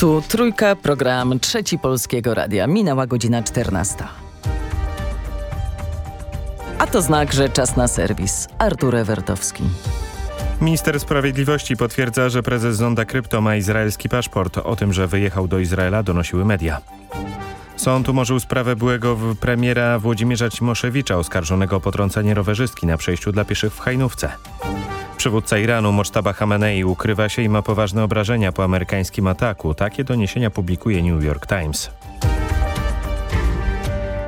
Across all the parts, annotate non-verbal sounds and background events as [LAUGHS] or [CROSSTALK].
Tu trójka, program Trzeci Polskiego Radia. Minęła godzina 14. A to znak, że czas na serwis. Artur Ewertowski. Minister Sprawiedliwości potwierdza, że prezes Zonda Krypto ma izraelski paszport. O tym, że wyjechał do Izraela donosiły media. Sąd umorzył sprawę byłego premiera Włodzimierza Cimoszewicza oskarżonego o potrącenie rowerzystki na przejściu dla pieszych w Hajnówce. Przywódca Iranu Mocztaba Hamenei ukrywa się i ma poważne obrażenia po amerykańskim ataku. Takie doniesienia publikuje New York Times.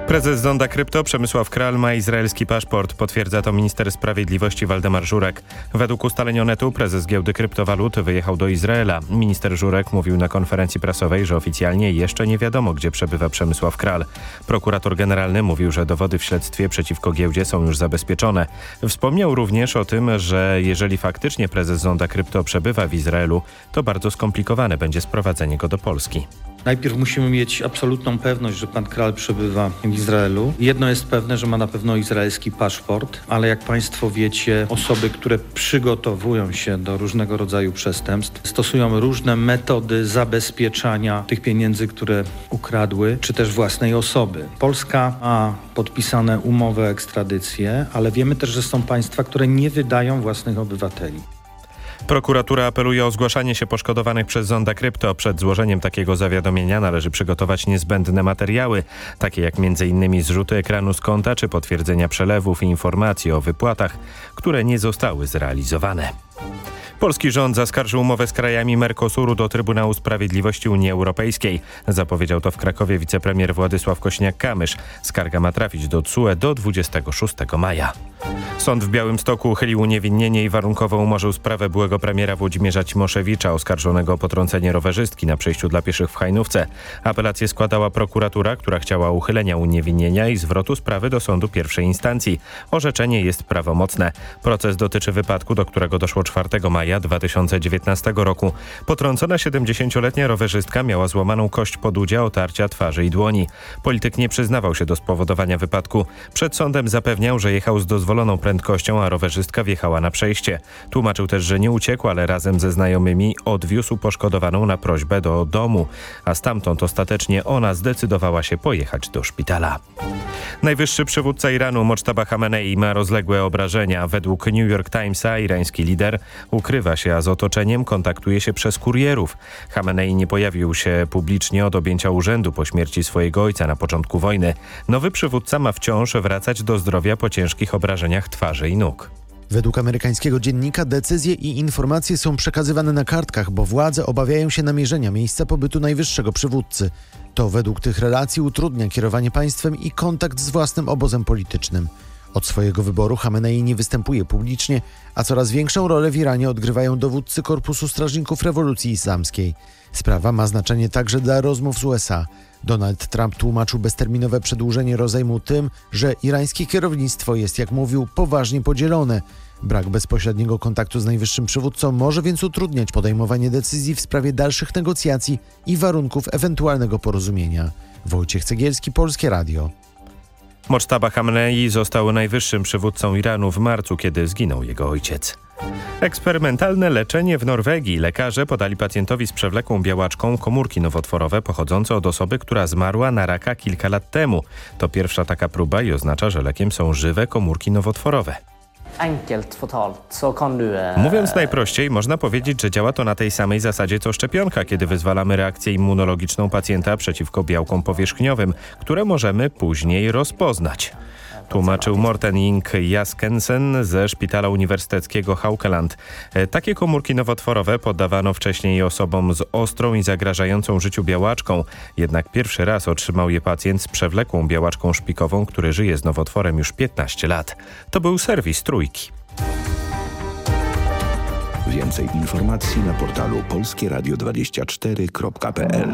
Prezes Zonda Krypto Przemysław Kral ma izraelski paszport, potwierdza to minister sprawiedliwości Waldemar Żurek. Według ustaleń Onetu prezes giełdy kryptowalut wyjechał do Izraela. Minister Żurek mówił na konferencji prasowej, że oficjalnie jeszcze nie wiadomo, gdzie przebywa Przemysław Kral. Prokurator generalny mówił, że dowody w śledztwie przeciwko giełdzie są już zabezpieczone. Wspomniał również o tym, że jeżeli faktycznie prezes Zonda Krypto przebywa w Izraelu, to bardzo skomplikowane będzie sprowadzenie go do Polski. Najpierw musimy mieć absolutną pewność, że pan Kral przebywa w Izraelu. Jedno jest pewne, że ma na pewno izraelski paszport, ale jak państwo wiecie, osoby, które przygotowują się do różnego rodzaju przestępstw, stosują różne metody zabezpieczania tych pieniędzy, które ukradły, czy też własnej osoby. Polska ma podpisane umowy o ekstradycję, ale wiemy też, że są państwa, które nie wydają własnych obywateli. Prokuratura apeluje o zgłaszanie się poszkodowanych przez Zonda Krypto. Przed złożeniem takiego zawiadomienia należy przygotować niezbędne materiały, takie jak m.in. zrzuty ekranu z konta czy potwierdzenia przelewów i informacji o wypłatach, które nie zostały zrealizowane. Polski rząd zaskarżył umowę z krajami Mercosuru do Trybunału Sprawiedliwości Unii Europejskiej. Zapowiedział to w Krakowie wicepremier Władysław Kośniak-Kamysz. Skarga ma trafić do TSUE do 26 maja. Sąd w Białymstoku uchylił uniewinnienie i warunkowo umorzył sprawę byłego premiera Włodzimierza Cimoszewicza oskarżonego o potrącenie rowerzystki na przejściu dla pieszych w Hajnówce. Apelację składała prokuratura, która chciała uchylenia uniewinnienia i zwrotu sprawy do sądu pierwszej instancji. Orzeczenie jest prawomocne. Proces dotyczy wypadku, do którego doszło 4 maja 2019 roku. Potrącona 70-letnia rowerzystka miała złamaną kość podudzia, otarcia twarzy i dłoni. Polityk nie przyznawał się do spowodowania wypadku. Przed sądem zapewniał, że jechał z dozwoloną prędkością, a rowerzystka wjechała na przejście. Tłumaczył też, że nie uciekł, ale razem ze znajomymi odwiózł poszkodowaną na prośbę do domu, a stamtąd ostatecznie ona zdecydowała się pojechać do szpitala. Najwyższy przywódca Iranu Mocztaba Hamenei ma rozległe obrażenia. Według New York Timesa irański lider ukrywa się, a z otoczeniem kontaktuje się przez kurierów. Hamenei nie pojawił się publicznie od objęcia urzędu po śmierci swojego ojca na początku wojny. Nowy przywódca ma wciąż wracać do zdrowia po ciężkich obrażeniach twarzy i nóg. Według amerykańskiego dziennika decyzje i informacje są przekazywane na kartkach, bo władze obawiają się namierzenia miejsca pobytu najwyższego przywódcy. To według tych relacji utrudnia kierowanie państwem i kontakt z własnym obozem politycznym. Od swojego wyboru Hamenei nie występuje publicznie, a coraz większą rolę w Iranie odgrywają dowódcy Korpusu Strażników Rewolucji Islamskiej. Sprawa ma znaczenie także dla rozmów z USA. Donald Trump tłumaczył bezterminowe przedłużenie rozejmu tym, że irańskie kierownictwo jest, jak mówił, poważnie podzielone. Brak bezpośredniego kontaktu z najwyższym przywódcą może więc utrudniać podejmowanie decyzji w sprawie dalszych negocjacji i warunków ewentualnego porozumienia. Wojciech Cegielski, Polskie Radio. Mocztaba Hamnei został najwyższym przywódcą Iranu w marcu, kiedy zginął jego ojciec. Eksperymentalne leczenie w Norwegii. Lekarze podali pacjentowi z przewlekłą białaczką komórki nowotworowe pochodzące od osoby, która zmarła na raka kilka lat temu. To pierwsza taka próba i oznacza, że lekiem są żywe komórki nowotworowe. Mówiąc najprościej, można powiedzieć, że działa to na tej samej zasadzie co szczepionka, kiedy wyzwalamy reakcję immunologiczną pacjenta przeciwko białkom powierzchniowym, które możemy później rozpoznać. Tłumaczył Morten Ink Jaskensen ze Szpitala Uniwersyteckiego Haukeland. Takie komórki nowotworowe poddawano wcześniej osobom z ostrą i zagrażającą życiu białaczką. Jednak pierwszy raz otrzymał je pacjent z przewlekłą białaczką szpikową, który żyje z nowotworem już 15 lat. To był serwis Trójki. Więcej informacji na portalu polskieradio24.pl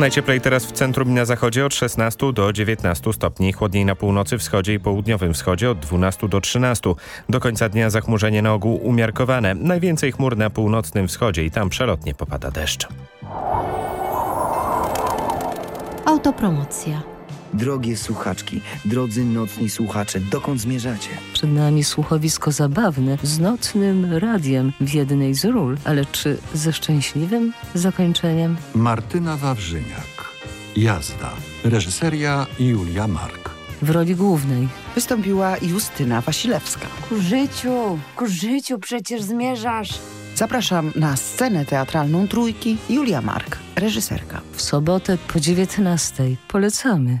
Najcieplej teraz w centrum i na zachodzie od 16 do 19 stopni, chłodniej na północy, wschodzie i południowym wschodzie od 12 do 13. Do końca dnia zachmurzenie na ogół umiarkowane. Najwięcej chmur na północnym wschodzie i tam przelotnie popada deszcz. Autopromocja. Drogie słuchaczki, drodzy nocni słuchacze, dokąd zmierzacie? Przed nami słuchowisko zabawne z nocnym radiem w jednej z ról, ale czy ze szczęśliwym zakończeniem? Martyna Wawrzyniak. Jazda. Reżyseria Julia Mark. W roli głównej Wystąpiła Justyna Wasilewska. Ku życiu, ku życiu przecież zmierzasz. Zapraszam na scenę teatralną Trójki Julia Mark, reżyserka. w sobotę po 19. Polecamy.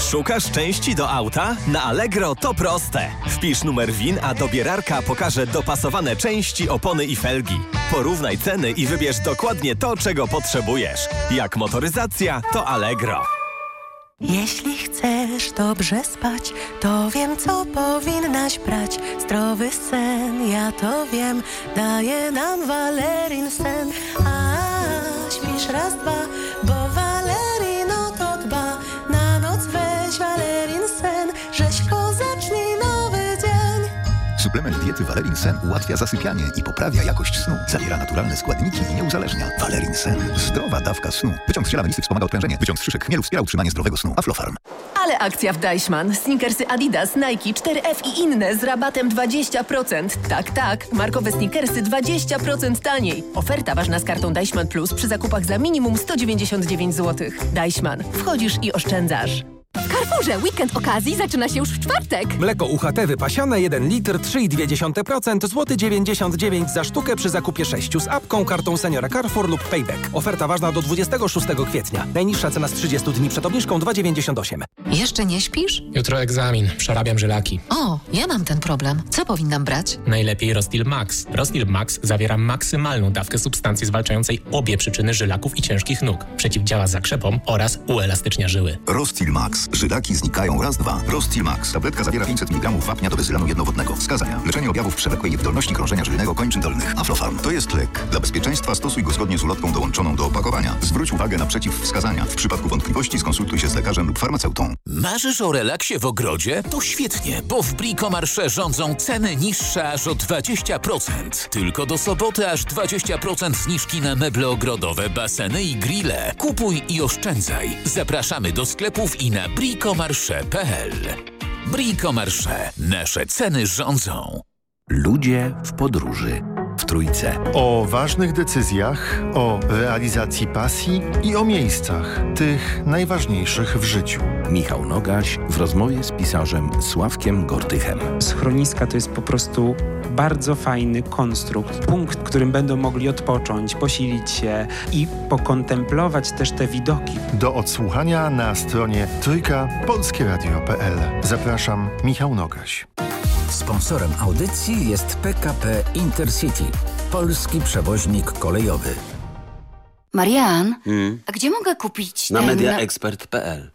Szukasz części do auta? Na Allegro to proste. Wpisz numer WIN, a dobierarka pokaże dopasowane części, opony i felgi. Porównaj ceny i wybierz dokładnie to, czego potrzebujesz. Jak motoryzacja, to Allegro. Jeśli chcesz dobrze spać, to wiem, co powinnaś brać. Zdrowy sen, ja to wiem, daje nam Valerin sen. A śpisz raz, dwa, bo Suplement diety Valerin Sen ułatwia zasypianie i poprawia jakość snu. Zawiera naturalne składniki i nie uzależnia. Valerin Sen. Zdrowa dawka snu. Wyciąg z ziela wspomaga odprężenie. Wyciąg z szyszek chmielu wspiera utrzymanie zdrowego snu. Aflofarm. Ale akcja w Deichmann. Sneakersy Adidas, Nike, 4F i inne z rabatem 20%. Tak, tak. Markowe sneakersy 20% taniej. Oferta ważna z kartą Deichmann Plus przy zakupach za minimum 199 zł. Deichmann. Wchodzisz i oszczędzasz. W Carrefourze weekend okazji zaczyna się już w czwartek. Mleko UHT wypasione 1 litr 3,2%, złoty 99 za sztukę przy zakupie 6 z apką, kartą seniora Carrefour lub Payback. Oferta ważna do 26 kwietnia. Najniższa cena z 30 dni przed obniżką 2,98. Jeszcze nie śpisz? Jutro egzamin, przerabiam żylaki. O, ja mam ten problem. Co powinnam brać? Najlepiej Rostil Max. Rostil Max zawiera maksymalną dawkę substancji zwalczającej obie przyczyny żylaków i ciężkich nóg. Przeciwdziała zakrzepom oraz uelastycznia żyły. Rostil Max. Żylaki znikają raz, dwa. Rostil Max. Tabletka zawiera 500 mg wapnia do bezylanu jednowodnego. Wskazania. Leczenie objawów przewlekłej niewydolności krążenia żylnego kończyn dolnych. Aflofarm. To jest lek. Dla bezpieczeństwa stosuj go zgodnie z ulotką dołączoną do opakowania. Zwróć uwagę na przeciwwskazania. W przypadku wątpliwości skonsultuj się z lekarzem lub farmaceutą. Marzysz o relaksie w ogrodzie? To świetnie, bo w Bricomarsze rządzą ceny niższe aż o 20%. Tylko do soboty aż 20% zniżki na meble ogrodowe, baseny i grille. Kupuj i oszczędzaj. Zapraszamy do sklepów i na bricomarsze.pl. Bricomarsze. Nasze ceny rządzą. Ludzie w podróży. W Trójce. O ważnych decyzjach, o realizacji pasji i o miejscach, tych najważniejszych w życiu. Michał Nogaś w rozmowie z pisarzem Sławkiem Gortychem. Schroniska to jest po prostu bardzo fajny konstrukt, punkt, w którym będą mogli odpocząć, posilić się i pokontemplować też te widoki. Do odsłuchania na stronie trójka polskieradio.pl. Zapraszam, Michał Nogaś. Sponsorem audycji jest PKP Intercity, polski przewoźnik kolejowy. Marian, Hmm? a gdzie mogę kupić Na ten... mediaexpert.pl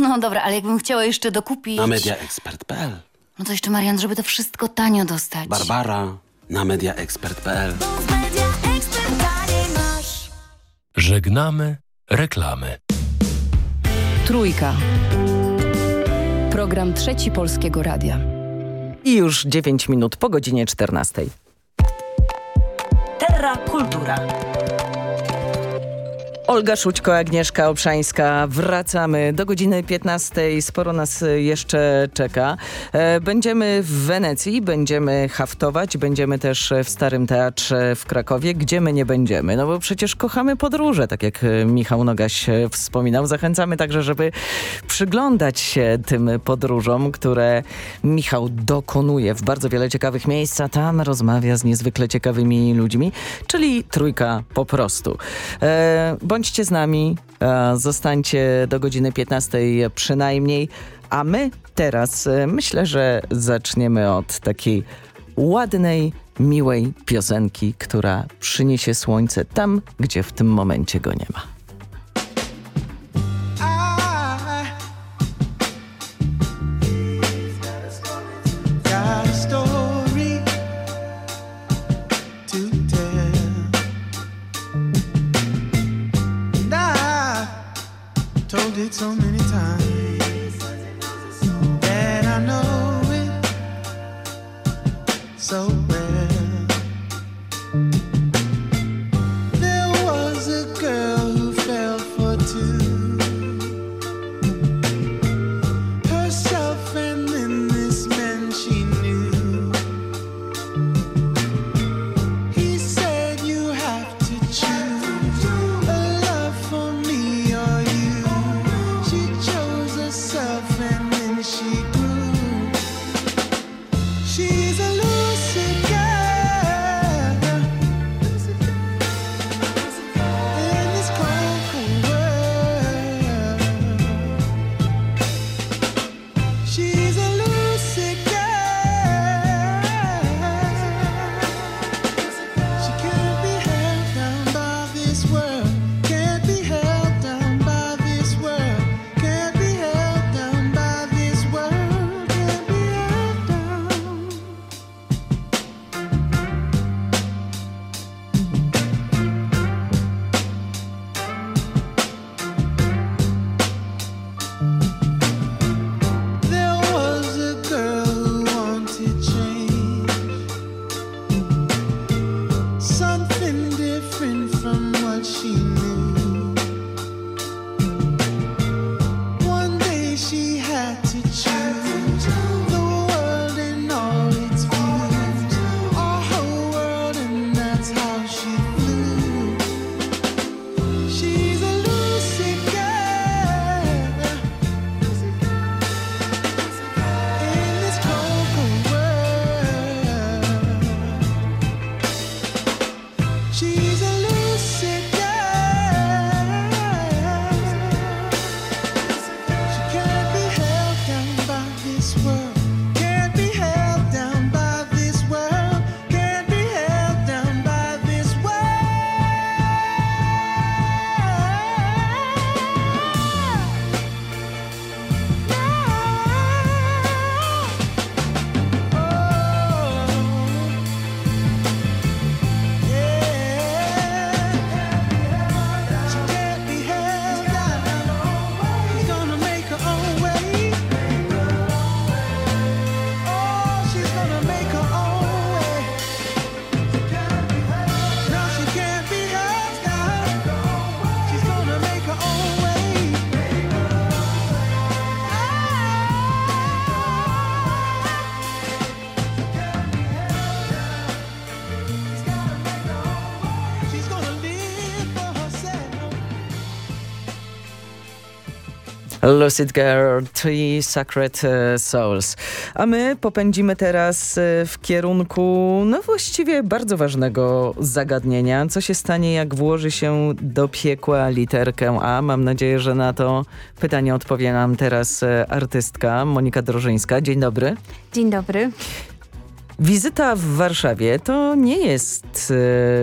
No dobra, ale jakbym chciała jeszcze dokupić... Na mediaexpert.pl No to jeszcze, Marian, żeby to wszystko tanio dostać. Barbara na mediaexpert.pl Żegnamy reklamy. Trójka. Program Trzeci Polskiego Radia. I już 9 minut po godzinie 14. Terra Kultura. Olga Szućko, Agnieszka Obszańska. Wracamy do godziny 15. Sporo nas jeszcze czeka. E, Będziemy w Wenecji, będziemy haftować, będziemy też w Starym Teatrze w Krakowie. Gdzie my nie będziemy? No bo przecież kochamy podróże, tak jak Michał Nogaś wspominał. Zachęcamy także, żeby przyglądać się tym podróżom, które Michał dokonuje w bardzo wiele ciekawych miejsc, a tam rozmawia z niezwykle ciekawymi ludźmi, czyli trójka po prostu. E, bądźcie z nami, e, zostańcie do godziny 15 przynajmniej, a my teraz e, myślę, że zaczniemy od takiej ładnej, miłej piosenki, która przyniesie słońce tam, gdzie w tym momencie go nie ma. Lucid Girl, Three Sacred e, Souls. A my popędzimy teraz e, w kierunku, no właściwie bardzo ważnego zagadnienia. Co się stanie, jak włoży się do piekła literkę A? Mam nadzieję, że na to pytanie odpowie nam teraz e, artystka Monika Drożyńska. Dzień dobry. Dzień dobry. Wizyta w Warszawie to nie jest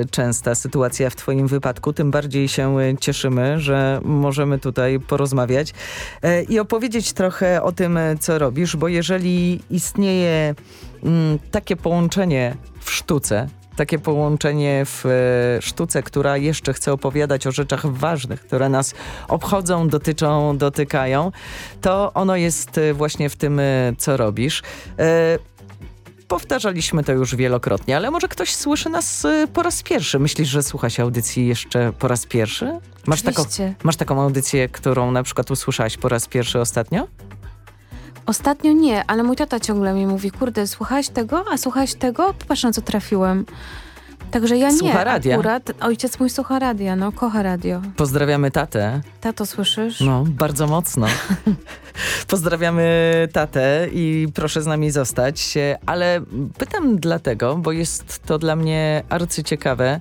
e, częsta sytuacja w Twoim wypadku, tym bardziej się cieszymy, że możemy tutaj porozmawiać e, i opowiedzieć trochę o tym, co robisz, bo jeżeli istnieje mm, takie połączenie w sztuce, takie połączenie w e, sztuce, która jeszcze chce opowiadać o rzeczach ważnych, które nas obchodzą, dotyczą, dotykają, to ono jest właśnie w tym, co robisz. Powtarzaliśmy to już wielokrotnie, ale może ktoś słyszy nas y, po raz pierwszy. Myślisz, że słucha się audycji jeszcze po raz pierwszy? Masz taką, masz taką audycję, którą na przykład usłyszałaś po raz pierwszy ostatnio? Ostatnio nie, ale mój tata ciągle mi mówi, kurde, słuchałeś tego? A słuchałeś tego? Popatrz na co trafiłem. Także ja nie. Słucha radia. Akurat ojciec mój słucha radia, no, kocha radio. Pozdrawiamy tatę. Tato, słyszysz? No, bardzo mocno. [LAUGHS] Pozdrawiamy tatę i proszę z nami zostać. Ale pytam dlatego, bo jest to dla mnie arcyciekawe. e,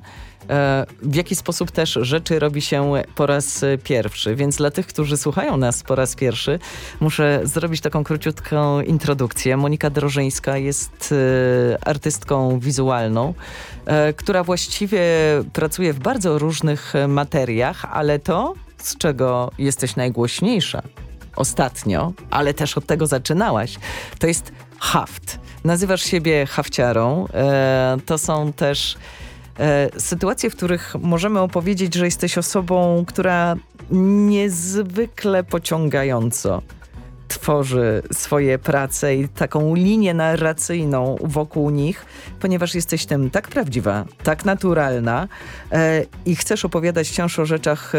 w jaki sposób też rzeczy robi się po raz e, pierwszy. Więc dla tych, którzy słuchają nas po raz pierwszy, muszę zrobić taką króciutką introdukcję. Monika Drożyńska jest e, artystką wizualną, e, która właściwie pracuje w bardzo różnych e, materiach, ale to, z czego jesteś najgłośniejsza ostatnio, ale też od tego zaczynałaś, to jest haft. Nazywasz siebie hafciarą. E, to są też e, sytuacje, w których możemy opowiedzieć, że jesteś osobą, która niezwykle pociągająco tworzy swoje prace i taką linię narracyjną wokół nich, ponieważ jesteś tym tak prawdziwa, tak naturalna e, i chcesz opowiadać wciąż o rzeczach, e,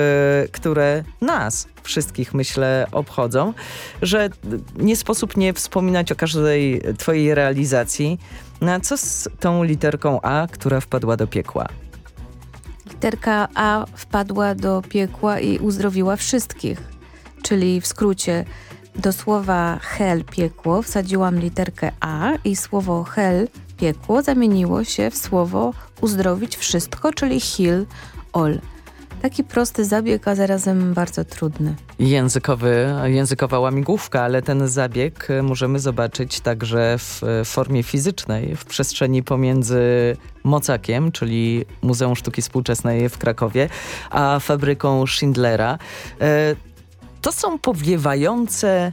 które nas wszystkich, myślę, obchodzą, że nie sposób nie wspominać o każdej twojej realizacji. No co z tą literką A, która wpadła do piekła? Literka A wpadła do piekła i uzdrowiła wszystkich. Czyli w skrócie do słowa hell piekło wsadziłam literkę A i słowo hell piekło zamieniło się w słowo uzdrowić wszystko, czyli heal all. Taki prosty zabieg, a zarazem bardzo trudny. Językowy, językowa łamigłówka, ale ten zabieg e, możemy zobaczyć także w e, formie fizycznej, w przestrzeni pomiędzy Mocakiem, czyli Muzeum Sztuki Współczesnej w Krakowie, a fabryką Schindlera. To są powiewające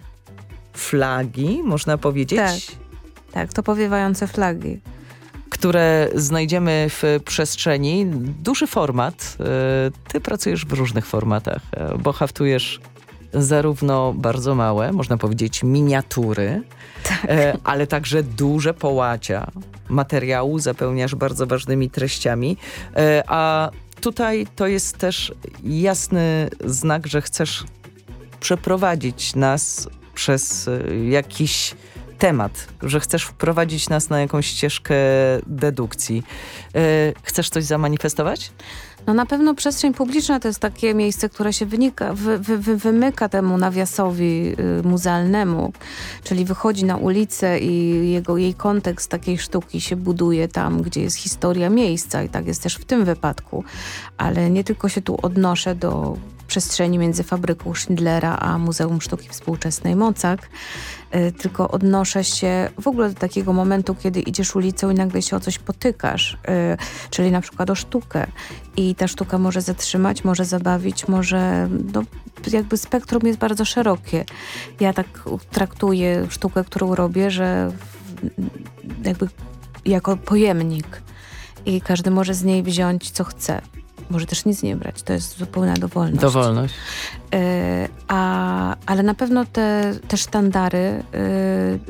flagi, można powiedzieć? Tak, tak, to powiewające flagi. które znajdziemy w przestrzeni. Duży format. E, Ty pracujesz w różnych formatach, e, bo haftujesz zarówno bardzo małe, można powiedzieć miniatury, e, ale także duże połacia materiału zapełniasz bardzo ważnymi treściami, a tutaj to jest też jasny znak, że chcesz przeprowadzić nas przez e, jakiś temat, że chcesz wprowadzić nas na jakąś ścieżkę dedukcji. E, Chcesz coś zamanifestować? No na pewno przestrzeń publiczna to jest takie miejsce, które się wynika, wy, wy, wy, wymyka temu nawiasowi y, muzealnemu, czyli wychodzi na ulicę i jego, jej kontekst takiej sztuki się buduje tam, gdzie jest historia miejsca i tak jest też w tym wypadku. Ale nie tylko się tu odnoszę do przestrzeni między fabryką Schindlera a Muzeum Sztuki Współczesnej Mocak, y, tylko odnoszę się w ogóle do takiego momentu, kiedy idziesz ulicą i nagle się o coś potykasz, y, czyli na przykład o sztukę. I ta sztuka może zatrzymać, może zabawić, może no, jakby spektrum jest bardzo szerokie. Ja tak traktuję sztukę, którą robię, że jakby jako pojemnik i każdy może z niej wziąć co chce. Może też nic nie brać, to jest zupełna dowolność. Dowolność. E, a, ale na pewno te, te sztandary e,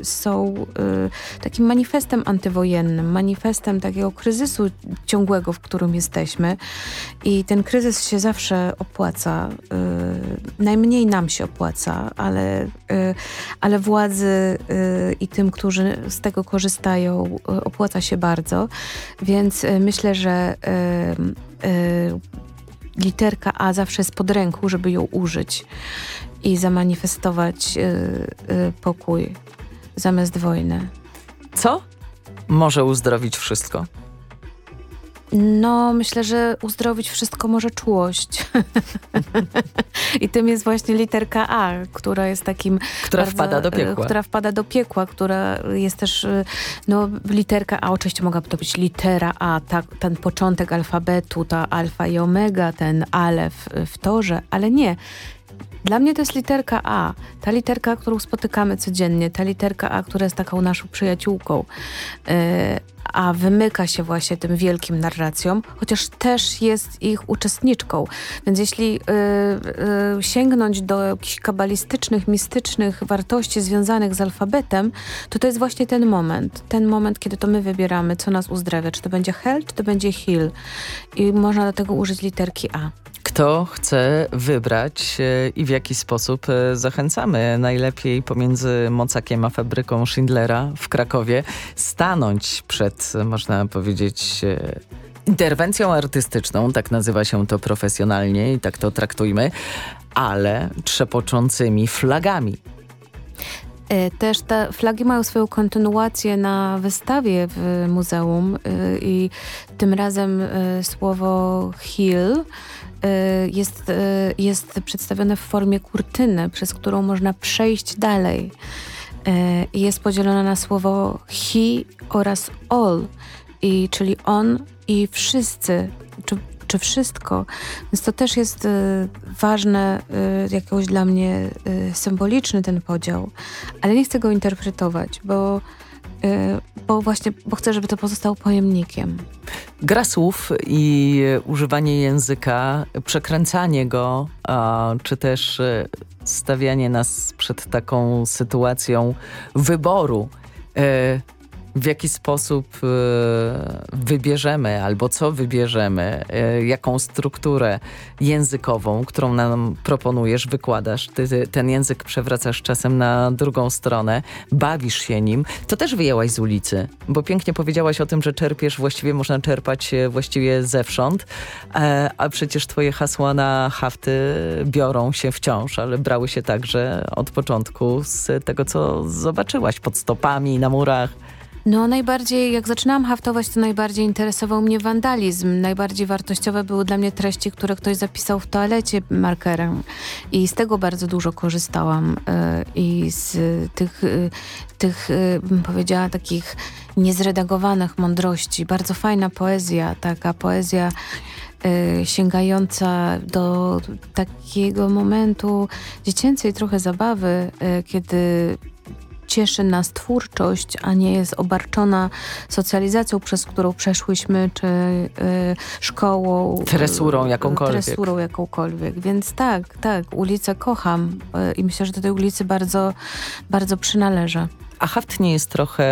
są e, takim manifestem antywojennym, manifestem takiego kryzysu ciągłego, w którym jesteśmy. I ten kryzys się zawsze opłaca. e, najmniej nam się opłaca, ale, ale władzy i tym, którzy z tego korzystają, opłaca się bardzo. Więc myślę, że literka A zawsze jest pod ręką, żeby ją użyć i zamanifestować y, y, pokój zamiast wojny. Co może uzdrowić wszystko? No, myślę, że uzdrowić wszystko może czułość. [LAUGHS] I tym jest właśnie literka A, która jest takim... Która wpada do y, piekła. Która wpada do piekła, która jest też... y, No, literka A, oczywiście mogłaby to być litera A, ta, ten początek alfabetu, ta alfa i omega, ten alef w torze, ale nie. Dla mnie to jest literka A. Ta literka, którą spotykamy codziennie, ta literka A, która jest taką naszą przyjaciółką, yy, a wymyka się właśnie tym wielkim narracjom, chociaż też jest ich uczestniczką. Więc jeśli yy, yy, sięgnąć do jakichś kabalistycznych, mistycznych wartości związanych z alfabetem, to to jest właśnie ten moment. Ten moment, kiedy to my wybieramy, co nas uzdrawia. Czy to będzie hell, czy to będzie heal. I można do tego użyć literki A. Kto chce wybrać e, i w jaki sposób e, zachęcamy najlepiej pomiędzy Mocakiem a fabryką Schindlera w Krakowie stanąć przed, można powiedzieć, e, interwencją artystyczną, tak nazywa się to profesjonalnie i tak to traktujmy, ale trzepoczącymi flagami. Też te flagi mają swoją kontynuację na wystawie w muzeum i tym razem słowo hill jest, e, jest przedstawione w formie kurtyny, przez którą można przejść dalej. I jest podzielone na słowo he oraz all, i, czyli on i wszyscy, czy, czy wszystko. Więc to też jest ważne, jakoś dla mnie symboliczny ten podział, ale nie chcę go interpretować, bo, bo właśnie, bo chcę, żeby to pozostało pojemnikiem. Gra słów i używanie języka, przekręcanie go, czy też e, stawianie nas przed taką sytuacją wyboru, e, w jaki sposób e, wybierzemy albo co wybierzemy, e, jaką strukturę językową, którą nam proponujesz, wykładasz. Ty, ten język przewracasz czasem na drugą stronę, bawisz się nim. To też wyjęłaś z ulicy, bo pięknie powiedziałaś o tym, że czerpiesz, właściwie można czerpać e, właściwie zewsząd, a przecież twoje hasła na hafty biorą się wciąż, ale brały się także od początku z tego, co zobaczyłaś pod stopami, na murach. No najbardziej, jak zaczynałam haftować, to najbardziej interesował mnie wandalizm. Najbardziej wartościowe były dla mnie treści, które ktoś zapisał w toalecie markerem. I z tego bardzo dużo korzystałam. e, I z tych, e, tych e, bym powiedziała, takich niezredagowanych mądrości. Bardzo fajna poezja, taka poezja sięgająca do takiego momentu dziecięcej trochę zabawy, kiedy cieszy nas twórczość, a nie jest obarczona socjalizacją, przez którą przeszłyśmy, czy y, szkołą. Tresurą y, jakąkolwiek. Tresurą jakąkolwiek. Więc tak, tak, ulicę kocham y, i myślę, że do tej ulicy bardzo, bardzo przynależę. A haft nie jest trochę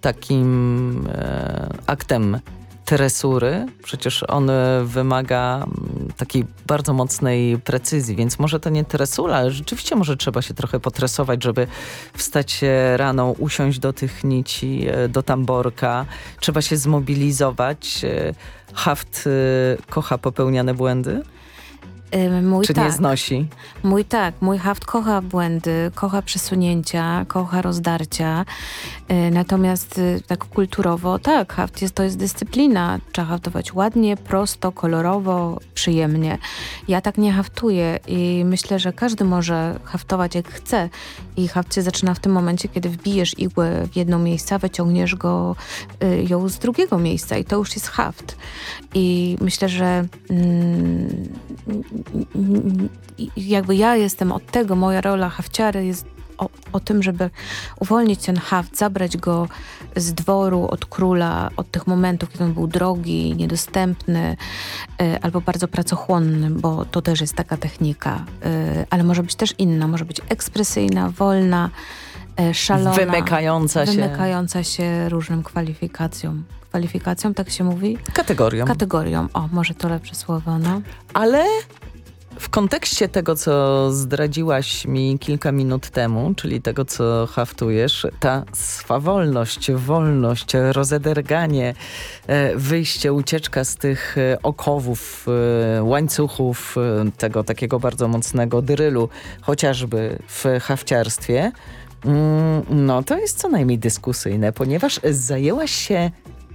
takim e, aktem tresury? Przecież on e, wymaga mm, takiej bardzo mocnej precyzji, więc może to nie tresura, ale rzeczywiście może trzeba się trochę potresować, żeby wstać rano, usiąść do tych nici, e, do tamborka. Trzeba się zmobilizować. E, Haft kocha popełniane błędy? Mój Czy tak. nie znosi? Mój tak, mój haft kocha błędy, kocha przesunięcia, kocha rozdarcia. Y, Natomiast y, tak kulturowo, tak, haft jest, to jest dyscyplina. Trzeba haftować ładnie, prosto, kolorowo, przyjemnie. Ja tak nie haftuję i myślę, że każdy może haftować jak chce. I haft się zaczyna w tym momencie, kiedy wbijesz igłę w jedno miejsce, wyciągniesz go, y, ją z drugiego miejsca i to już jest haft. I myślę, że mm, jakby ja jestem od tego, moja rola hafciary jest o, o tym, żeby uwolnić ten haft, zabrać go z dworu, od króla, od tych momentów, kiedy on był drogi, niedostępny y, albo bardzo pracochłonny, bo to też jest taka technika, y, ale może być też inna, może być ekspresyjna, wolna, y, szalona. Wymykająca się. Wymykająca się różnym kwalifikacjom. Kwalifikacjom, tak się mówi? Kategorią. Kategorią, o, może to lepsze słowo, no. Ale w kontekście tego, co zdradziłaś mi kilka minut temu, czyli tego, co haftujesz, ta swawolność, wolność, rozederganie, e, wyjście, ucieczka z tych e, okowów, e, łańcuchów, tego takiego bardzo mocnego drylu, chociażby w hafciarstwie, mm, no to jest co najmniej dyskusyjne, ponieważ zajęłaś się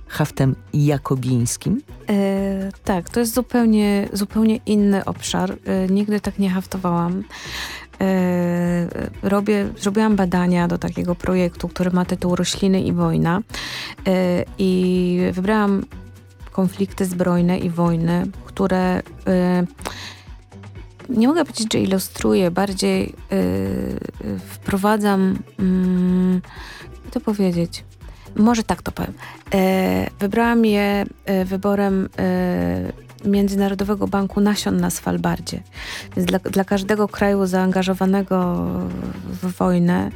haftem jakobińskim. E, tak, to jest zupełnie, zupełnie inny obszar. E, nigdy tak nie haftowałam. E, robię, zrobiłam badania do takiego projektu, który ma tytuł Rośliny i wojna. E, I wybrałam konflikty zbrojne i wojny, które e, nie mogę powiedzieć, że ilustruję, bardziej e, wprowadzam, mm, to powiedzieć, może tak to powiem. E, wybrałam je e, wyborem e, Międzynarodowego Banku Nasion na Svalbardzie. Więc dla, dla każdego kraju zaangażowanego w wojnę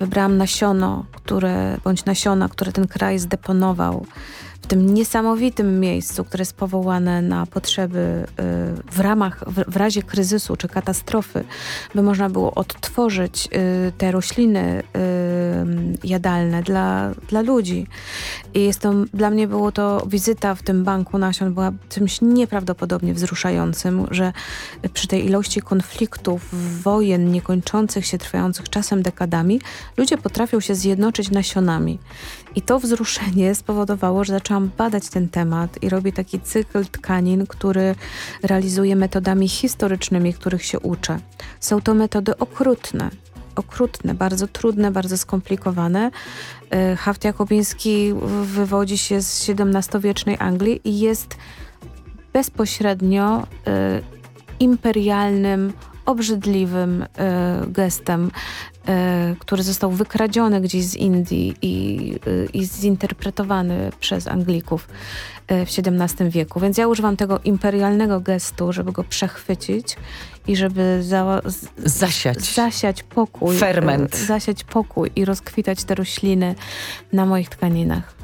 wybrałam nasiono, które, bądź nasiona, które ten kraj zdeponował tym niesamowitym miejscu, które jest powołane na potrzeby y, w ramach, w, razie kryzysu czy katastrofy, by można było odtworzyć y, te rośliny y, jadalne dla, dla ludzi. I jest to, dla mnie było to wizyta w tym banku nasion była czymś nieprawdopodobnie wzruszającym, że przy tej ilości konfliktów, wojen niekończących się, trwających czasem dekadami, ludzie potrafią się zjednoczyć nasionami. I to wzruszenie spowodowało, że zaczęłam badać ten temat i robię taki cykl tkanin, który realizuję metodami historycznymi, których się uczę. Są to metody okrutne, okrutne, bardzo trudne, bardzo skomplikowane. Y, Haft Jakobiński wywodzi się z XVII-wiecznej Anglii i jest bezpośrednio y, imperialnym, obrzydliwym y, gestem, y, który został wykradziony gdzieś z Indii i, y, i zinterpretowany przez Anglików w XVII wieku. Więc ja używam tego imperialnego gestu, żeby go przechwycić i żeby za, Zasiać. zasiać pokój. Ferment. Zasiać pokój i rozkwitać te rośliny na moich tkaninach.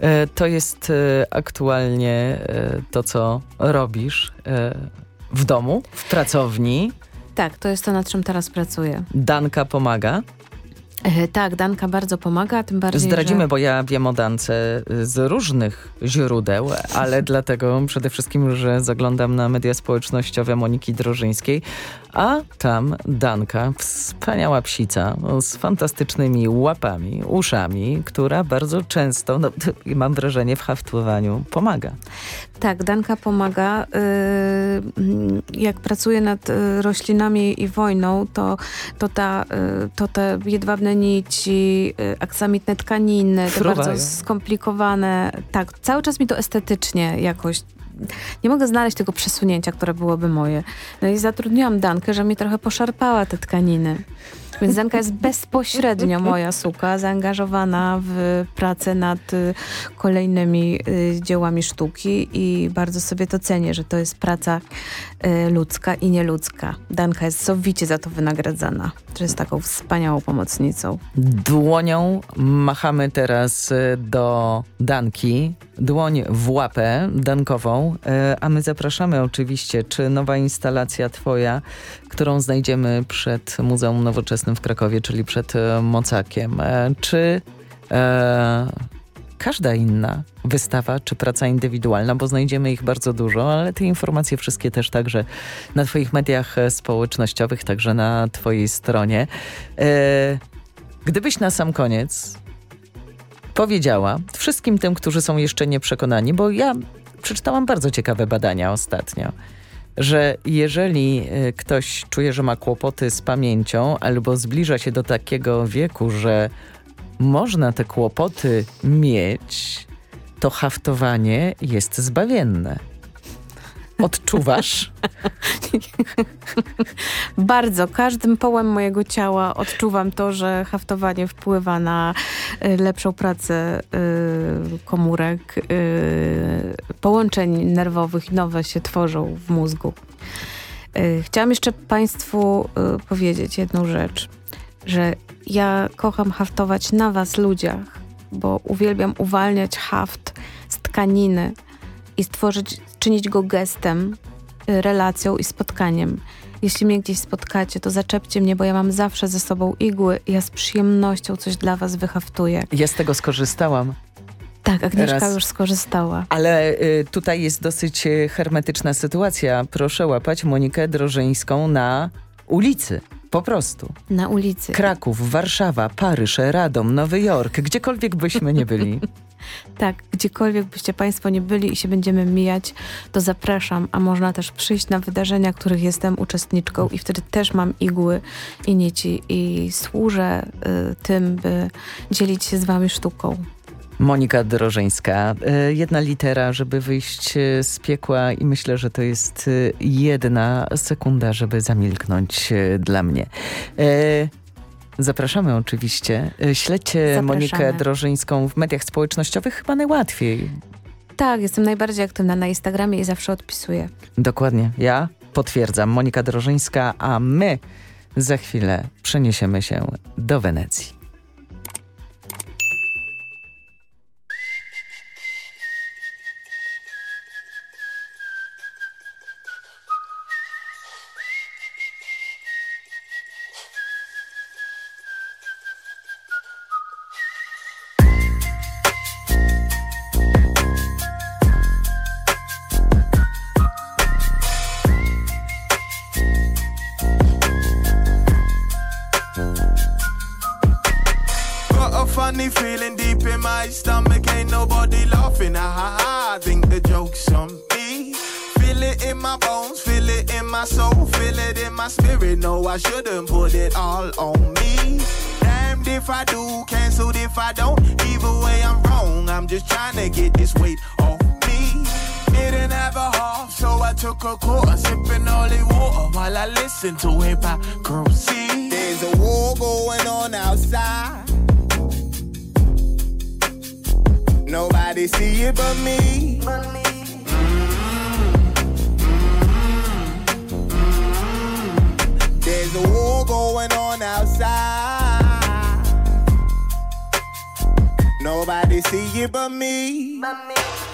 E, To jest e, aktualnie e, to, co robisz e, w domu, w pracowni. Tak, to jest to, nad czym teraz pracuję. Danka pomaga. E, Tak, Danka bardzo pomaga, tym bardziej, Zdradzimy, że... bo ja wiem o Dance z różnych źródeł, ale [LAUGHS] dlatego przede wszystkim, że zaglądam na media społecznościowe Moniki Drożyńskiej, a tam Danka, wspaniała psica z fantastycznymi łapami, uszami, która bardzo często, no, [LAUGHS] mam wrażenie, w haftowaniu pomaga. Tak, Danka pomaga. Yy, Jak pracuję nad y, roślinami i wojną, to, to, ta, y, to te jedwabne nici, y, aksamitne tkaniny, Fruwają. bardzo skomplikowane. Tak, cały czas mi to estetycznie jakoś nie mogę znaleźć tego przesunięcia, które byłoby moje. No i zatrudniłam Dankę, że mi trochę poszarpała te tkaniny. Więc Danka jest bezpośrednio moja suka, zaangażowana w pracę nad y, kolejnymi y, dziełami sztuki i bardzo sobie to cenię, że to jest praca y, ludzka i nieludzka. Danka jest sowicie za to wynagradzana, że jest taką wspaniałą pomocnicą. Dłonią machamy teraz do Danki, dłoń w łapę dankową, a my zapraszamy oczywiście, czy nowa instalacja twoja, którą znajdziemy przed Muzeum W Krakowie, czyli przed e, Mocakiem, e, czy e, każda inna wystawa, czy praca indywidualna, bo znajdziemy ich bardzo dużo, ale te informacje wszystkie też także na twoich mediach e, społecznościowych, także na twojej stronie. E, Gdybyś na sam koniec powiedziała wszystkim tym, którzy są jeszcze nieprzekonani, bo ja przeczytałam bardzo ciekawe badania ostatnio, że jeżeli y, ktoś czuje, że ma kłopoty z pamięcią albo zbliża się do takiego wieku, że można te kłopoty mieć, to haftowanie jest zbawienne. Odczuwasz? [LAUGHS] Bardzo. Każdym połem mojego ciała odczuwam to, że haftowanie wpływa na y, lepszą pracę y, komórek, y, połączeń nerwowych nowe się tworzą w mózgu. Y, chciałam jeszcze Państwu y, powiedzieć jedną rzecz, że ja kocham haftować na Was ludziach, bo uwielbiam uwalniać haft z tkaniny i stworzyć, czynić go gestem, y, relacją i spotkaniem. Jeśli mnie gdzieś spotkacie, to zaczepcie mnie, bo ja mam zawsze ze sobą igły i ja z przyjemnością coś dla was wyhaftuję. Ja z tego skorzystałam. Tak, Agnieszka Raz. już skorzystała. Ale y, tutaj jest dosyć y, hermetyczna sytuacja. Proszę łapać Monikę Drożyńską na ulicy. Po prostu. Na ulicy. Kraków, Warszawa, Paryż, Radom, Nowy Jork, gdziekolwiek byśmy nie byli. [LAUGHS] Tak, gdziekolwiek byście Państwo nie byli i się będziemy mijać, to zapraszam, a można też przyjść na wydarzenia, których jestem uczestniczką i wtedy też mam igły i nici i służę y, tym, by dzielić się z Wami sztuką. Monika Drożyńska. Y, Jedna litera, żeby wyjść y, z piekła i myślę, że to jest y, jedna sekunda, żeby zamilknąć dla mnie. Zapraszamy oczywiście. Y, Śledźcie Zapraszamy. Monikę Drożyńską w mediach społecznościowych chyba najłatwiej. Tak, jestem najbardziej aktywna na Instagramie i zawsze odpisuję. Dokładnie. Ja potwierdzam. Monika Drożyńska, a my za chwilę przeniesiemy się do Wenecji. into hypocrisy. There's a war going on outside. Nobody see it but me. But me. There's a war going on outside. Nobody see it but me. But me.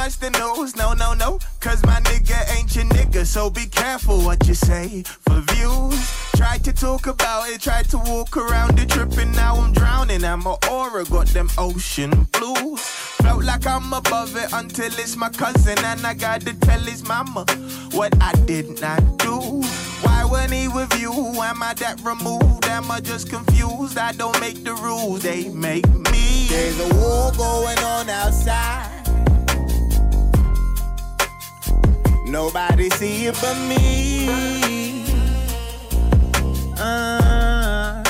watch the news, no, no, no. Cause my nigga ain't your nigga, so be careful what you say for views. Tried to talk about it, tried to walk around the tripping. Now I'm drowning. I'm a aura, got them ocean blues. Felt like I'm above it until it's my cousin, and I gotta tell his mama what I did not do. Why wasn't he with you? Am I that removed? Am I just confused? I don't make the rules, they make me. There's a war going on outside. Nobody see it but me. Uh,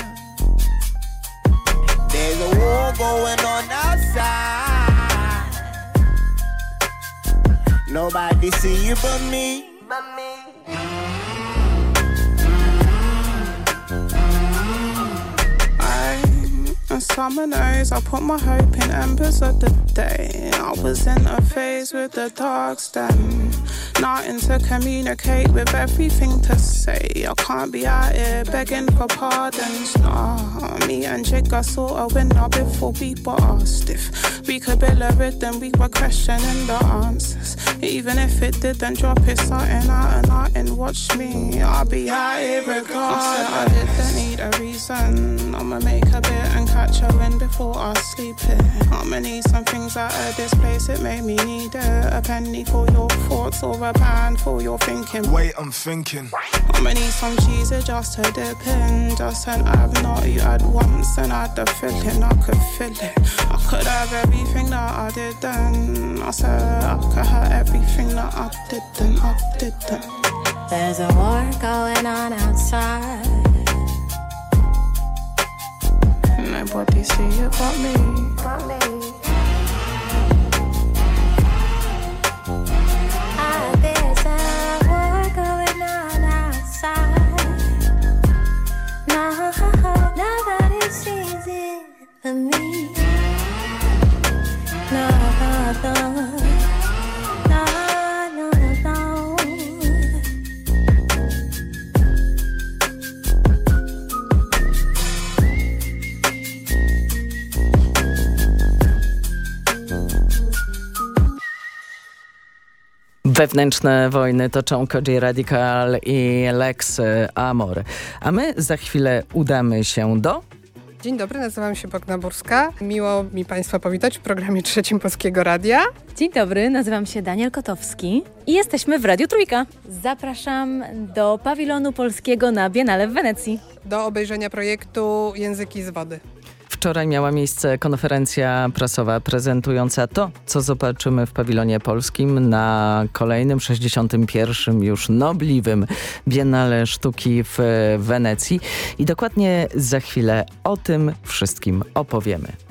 there's a war going on outside. Nobody see it but me. But me. summer nights. I put my hope in embers of the day. I was in a phase with the dark stem. Not to communicate with everything to say. I can't be out here begging for pardons. Nah, me and Jig, I saw a winner before we were asked if we could build a rhythm. We were questioning the answers. Even if it didn't drop, it's something out and out. And watch me, I'll be out here regardless. I didn't need a reason. I'ma make a bit and catch catch her in before us. Harmony, some things out of this place, it made me need it. A penny for your thoughts or a pound for your thinking. Wait, I'm thinking. Harmony, some cheese just to dip in. Just and I've not eaten once and I had the feeling I could feel it. I could have everything that I did then. I said I could have everything that I did then. I did then. There's a war going on outside. mind, but they say about me. About me. There's a war going on outside. Nobody sees it but me. Wewnętrzne wojny toczą Koji Radical i Lex Amor. A my za chwilę udamy się do... Dzień dobry, nazywam się Bogna Burska. Miło mi Państwa powitać w programie Trzecim Polskiego Radia. Dzień dobry, nazywam się Daniel Kotowski i jesteśmy w Radiu Trójka. Zapraszam do pawilonu polskiego na Biennale w Wenecji. Do obejrzenia projektu Języki z Wody. Wczoraj miała miejsce konferencja prasowa prezentująca to, co zobaczymy w pawilonie polskim na kolejnym 61. już nobliwym Biennale Sztuki w Wenecji. I dokładnie za chwilę o tym wszystkim opowiemy.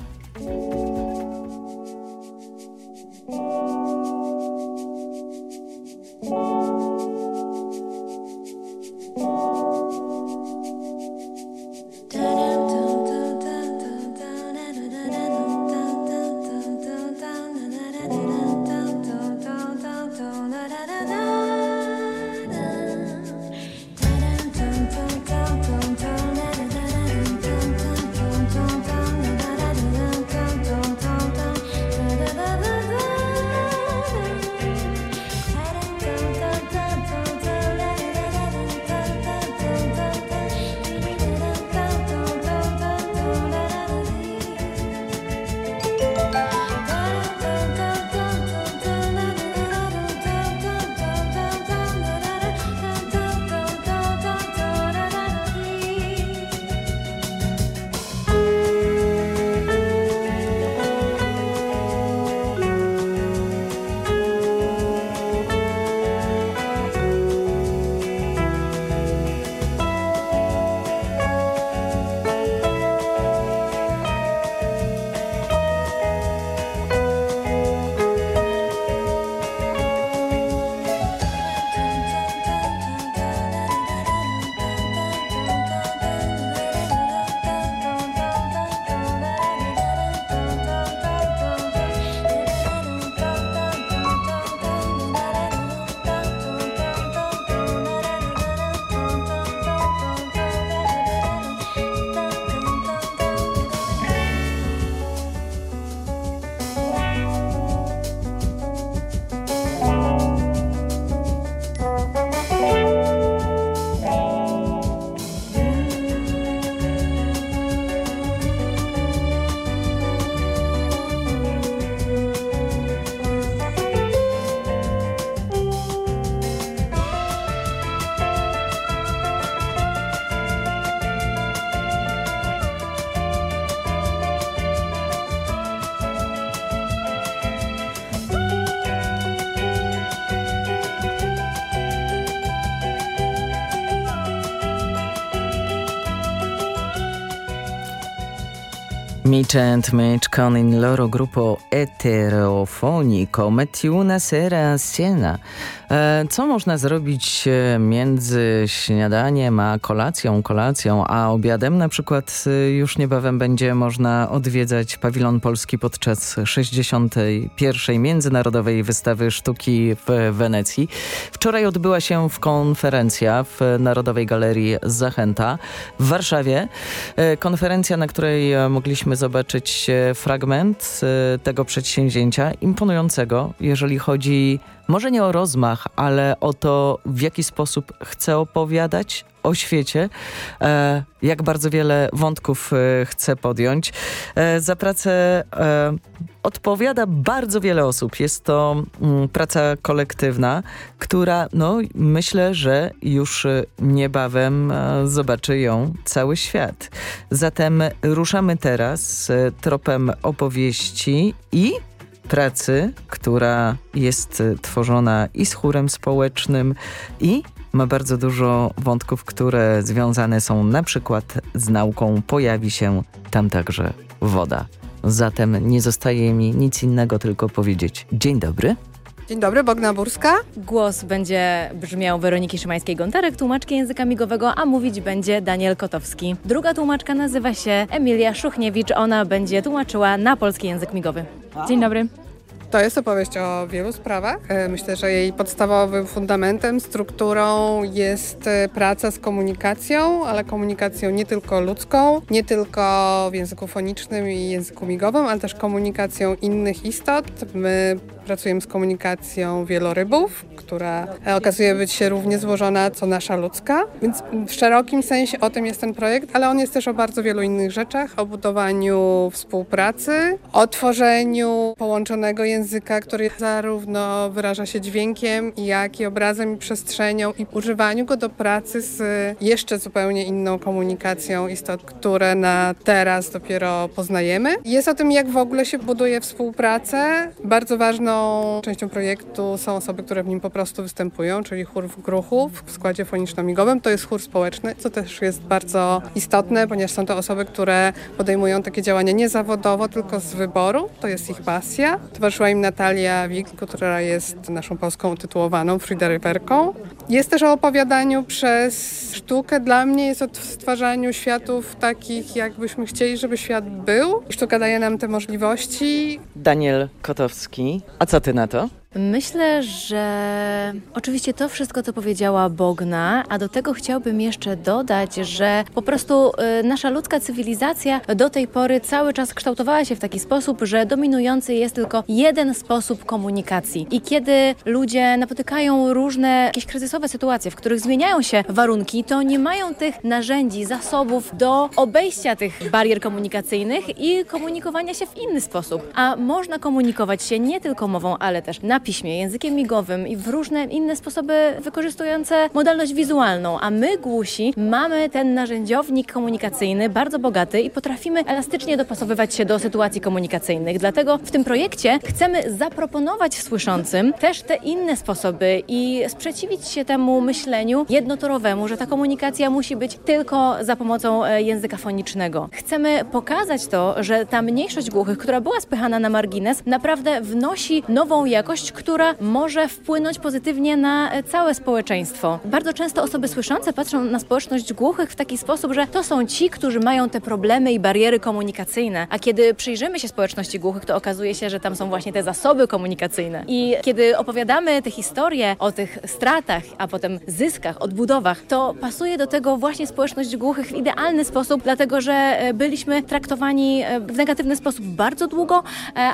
Mitch and Mitch il loro gruppo eterofonico Metti una sera siena. E, co można zrobić e, między śniadaniem a kolacją, kolacją, a obiadem? Na przykład e, już niebawem będzie można odwiedzać pawilon polski podczas 61. Międzynarodowej Wystawy Sztuki w Wenecji. Wczoraj odbyła się w konferencja w Narodowej Galerii Zachęta w Warszawie. Konferencja, na której mogliśmy zobaczyć fragment tego przedsięwzięcia imponującego, jeżeli chodzi może nie o rozmach, ale o to, w jaki sposób chce opowiadać o świecie, e, jak bardzo wiele wątków e, chce podjąć. E, za pracę odpowiada bardzo wiele osób. Jest to mm, praca kolektywna, która no, myślę, że już niebawem zobaczy ją cały świat. Zatem ruszamy teraz tropem opowieści i pracy, która jest y, tworzona i z chórem społecznym i ma bardzo dużo wątków, które związane są na przykład z nauką. Pojawi się tam także woda. Zatem nie zostaje mi nic innego, tylko powiedzieć dzień dobry. Dzień dobry, Bogna Burska. Głos będzie brzmiał Weroniki Szymańskiej-Gontarek, tłumaczki języka migowego, a mówić będzie Daniel Kotowski. Druga tłumaczka nazywa się Emilia Szuchniewicz. Ona będzie tłumaczyła na polski język migowy. Dzień dobry. To jest opowieść o wielu sprawach. E, myślę, że jej podstawowym fundamentem, strukturą jest e, praca z komunikacją, ale komunikacją nie tylko ludzką, nie tylko w języku fonicznym i języku migowym, ale też komunikacją innych istot. My pracujemy z komunikacją wielorybów, która e, okazuje być się równie złożona co nasza ludzka, więc w szerokim sensie o tym jest ten projekt, ale on jest też o bardzo wielu innych rzeczach, o budowaniu współpracy, o tworzeniu połączonego języka, który zarówno wyraża się dźwiękiem, jak i obrazem i przestrzenią i używaniu go do pracy z jeszcze zupełnie inną komunikacją istot, które na teraz dopiero poznajemy. Jest o tym, jak w ogóle się buduje współpracę. Bardzo ważną częścią projektu są osoby, które w nim po prostu występują, czyli chór w gruchu w składzie foniczno-migowym. To jest chór społeczny, co też jest bardzo istotne, ponieważ są to osoby, które podejmują takie działania nie zawodowo, tylko z wyboru. To jest ich pasja. Towarzyszyła im Natalia Wik, która jest naszą polską utytułowaną Friderywerką. Jest też o opowiadaniu przez sztukę. Dla mnie jest o stwarzaniu światów takich, jakbyśmy chcieli, żeby świat był. Sztuka daje nam te możliwości. Daniel Kotowski, a co ty na to? Myślę, że oczywiście to wszystko, co powiedziała Bogna, a do tego chciałbym jeszcze dodać, że po prostu y, nasza ludzka cywilizacja do tej pory cały czas kształtowała się w taki sposób, że dominujący jest tylko jeden sposób komunikacji. I kiedy ludzie napotykają różne jakieś kryzysowe sytuacje, w których zmieniają się warunki, to nie mają tych narzędzi, zasobów do obejścia tych barier komunikacyjnych i komunikowania się w inny sposób. A można komunikować się nie tylko mową, ale też na piśmie, językiem migowym i w różne inne sposoby wykorzystujące modalność wizualną, a my głusi mamy ten narzędziownik komunikacyjny bardzo bogaty i potrafimy elastycznie dopasowywać się do sytuacji komunikacyjnych. Dlatego w tym projekcie chcemy zaproponować słyszącym też te inne sposoby i sprzeciwić się temu myśleniu jednotorowemu, że ta komunikacja musi być tylko za pomocą e, języka fonicznego. Chcemy pokazać to, że ta mniejszość głuchych, która była spychana na margines, naprawdę wnosi nową jakość która może wpłynąć pozytywnie na e, całe społeczeństwo. Bardzo często osoby słyszące patrzą na społeczność głuchych w taki sposób, że to są ci, którzy mają te problemy i bariery komunikacyjne, a kiedy przyjrzymy się społeczności głuchych, to okazuje się, że tam są właśnie te zasoby komunikacyjne. I kiedy opowiadamy te historie o tych stratach, a potem zyskach, odbudowach, to pasuje do tego właśnie społeczność głuchych w idealny sposób, dlatego że e, byliśmy traktowani e, w negatywny sposób bardzo długo,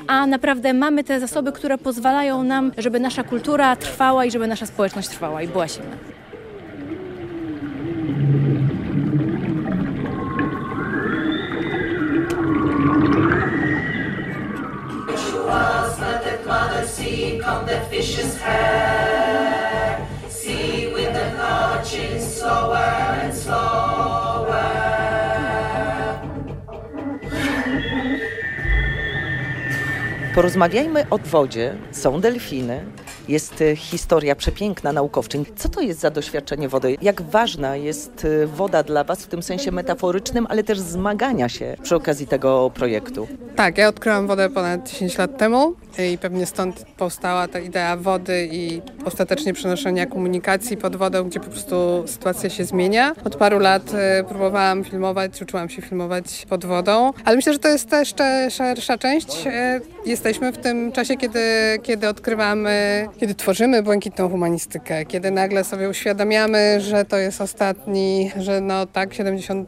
a naprawdę mamy te zasoby, które pozwalają nam, żeby nasza kultura trwała i żeby nasza społeczność trwała i była silna. slower and slower. Porozmawiajmy o wodzie. Są delfiny, jest e, historia przepiękna naukowczyń. Co to jest za doświadczenie wody? Jak ważna jest e, woda dla Was w tym sensie metaforycznym, ale też zmagania się przy okazji tego projektu? Tak, ja odkryłam wodę ponad 10 lat temu i pewnie stąd powstała ta idea wody i ostatecznie przenoszenia komunikacji pod wodę, gdzie po prostu sytuacja się zmienia. Od paru lat e, próbowałam filmować, uczyłam się filmować pod wodą, ale myślę, że to jest też jeszcze szersza część. E, Jesteśmy w tym czasie, kiedy, kiedy odkrywamy, kiedy tworzymy błękitną humanistykę, kiedy nagle sobie uświadamiamy, że to jest ostatni, że no tak 70%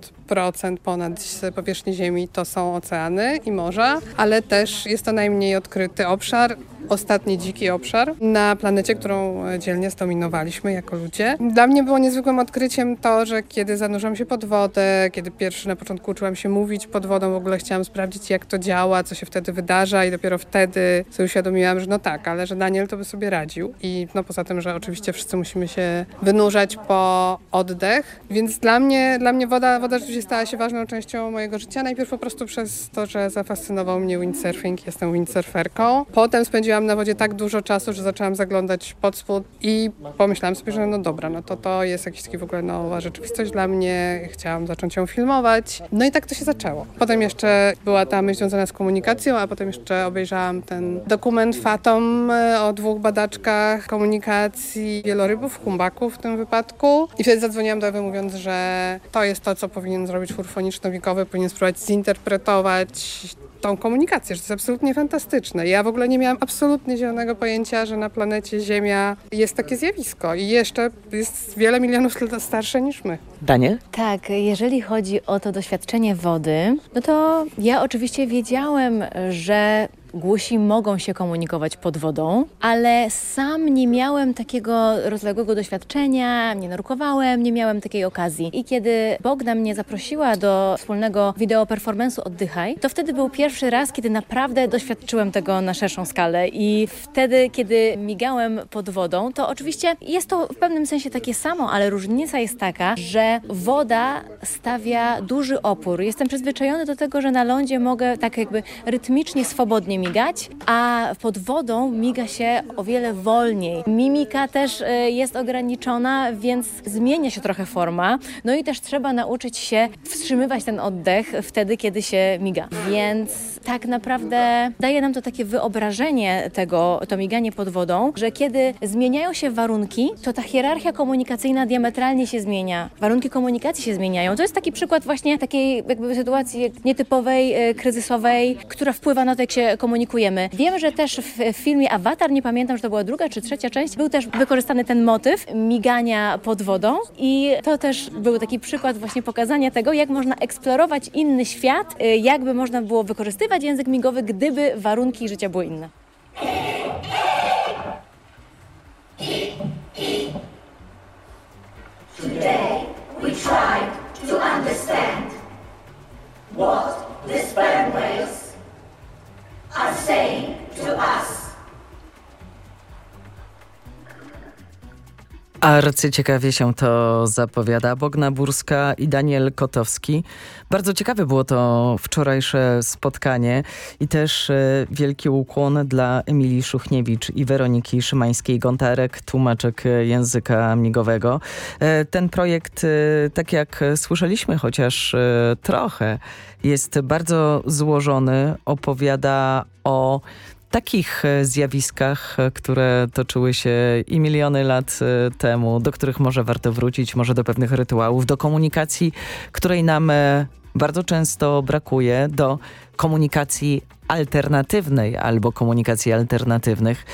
ponad powierzchni Ziemi to są oceany i morza, ale też jest to najmniej odkryty obszar, ostatni dziki obszar na planecie, którą dzielnie zdominowaliśmy jako ludzie. Dla mnie było niezwykłym odkryciem to, że kiedy zanurzam się pod wodę, kiedy pierwszy na początku uczyłam się mówić pod wodą, w ogóle chciałam sprawdzić jak to działa, co się wtedy wydarza i dopiero wtedy sobie uświadomiłam, że no tak, ale że Daniel to by sobie radził i no poza tym, że oczywiście wszyscy musimy się wynurzać po oddech, więc dla mnie, dla mnie woda, woda rzeczywiście stała się ważną częścią mojego życia. Najpierw po prostu przez to, że zafascynował mnie windsurfing, jestem windsurferką. Potem spędziłam na wodzie tak dużo czasu, że zaczęłam zaglądać pod spód i pomyślałam sobie, że no dobra, no to to jest jakaś taki w ogóle nowa rzeczywistość dla mnie. Chciałam zacząć ją filmować. No i tak to się zaczęło. Potem jeszcze była ta myśl związana z komunikacją, a potem jeszcze obejrzałam ten dokument Fatom e, o dwóch badaczkach komunikacji wielorybów, humbaków w tym wypadku. I wtedy zadzwoniłam do Ewy mówiąc, że to jest to, co powinien zrobić chór foniczno-wiekowy, powinien spróbować zinterpretować tą komunikację, że to jest absolutnie fantastyczne. Ja w ogóle nie miałam absolutnie zielonego pojęcia, że na planecie Ziemia jest takie zjawisko i jeszcze jest wiele milionów lat starsze niż my. Daniel? Tak, jeżeli chodzi o to doświadczenie wody, no to ja oczywiście wiedziałem, że Głusi mogą się komunikować pod wodą, ale sam nie miałem takiego rozległego doświadczenia, nie nurkowałem, nie miałem takiej okazji. I kiedy Bogna mnie zaprosiła do wspólnego wideo performance'u Oddychaj, to wtedy był pierwszy raz, kiedy naprawdę doświadczyłem tego na szerszą skalę. I wtedy, kiedy migałem pod wodą, to oczywiście jest to w pewnym sensie takie samo, ale różnica jest taka, że woda stawia duży opór. Jestem przyzwyczajony do tego, że na lądzie mogę tak jakby rytmicznie, swobodnie migać, a pod wodą miga się o wiele wolniej. Mimika też y, jest ograniczona, więc zmienia się trochę forma. No i też trzeba nauczyć się wstrzymywać ten oddech wtedy, kiedy się miga. Więc tak naprawdę daje nam to takie wyobrażenie tego, to miganie pod wodą, że kiedy zmieniają się warunki, to ta hierarchia komunikacyjna diametralnie się zmienia. Warunki komunikacji się zmieniają. To jest taki przykład właśnie takiej jakby sytuacji nietypowej, y, kryzysowej, która wpływa na to, jak się komunikujemy. Wiem, że też w filmie Avatar, nie pamiętam, że to była druga czy trzecia część, był też wykorzystany ten motyw migania pod wodą i to też był taki przykład właśnie pokazania tego, jak można eksplorować inny świat, y, jakby można było wykorzystywać język migowy, gdyby warunki życia były inne. Today we tried to understand what the sperm are saying to us. Arcyciekawie się to zapowiada. Bogna Burska i Daniel Kotowski. Bardzo ciekawe było to wczorajsze spotkanie i też e, wielki ukłon dla Emilii Szuchniewicz i Weroniki Szymańskiej-Gontarek, tłumaczek e, języka migowego. E, ten projekt, tak jak słyszeliśmy, chociaż trochę, jest bardzo złożony. Opowiada o takich e, zjawiskach, e, które toczyły się i miliony lat e, temu, do których może warto wrócić, może do pewnych rytuałów, do komunikacji, której nam bardzo często brakuje, do komunikacji alternatywnej albo komunikacji alternatywnych.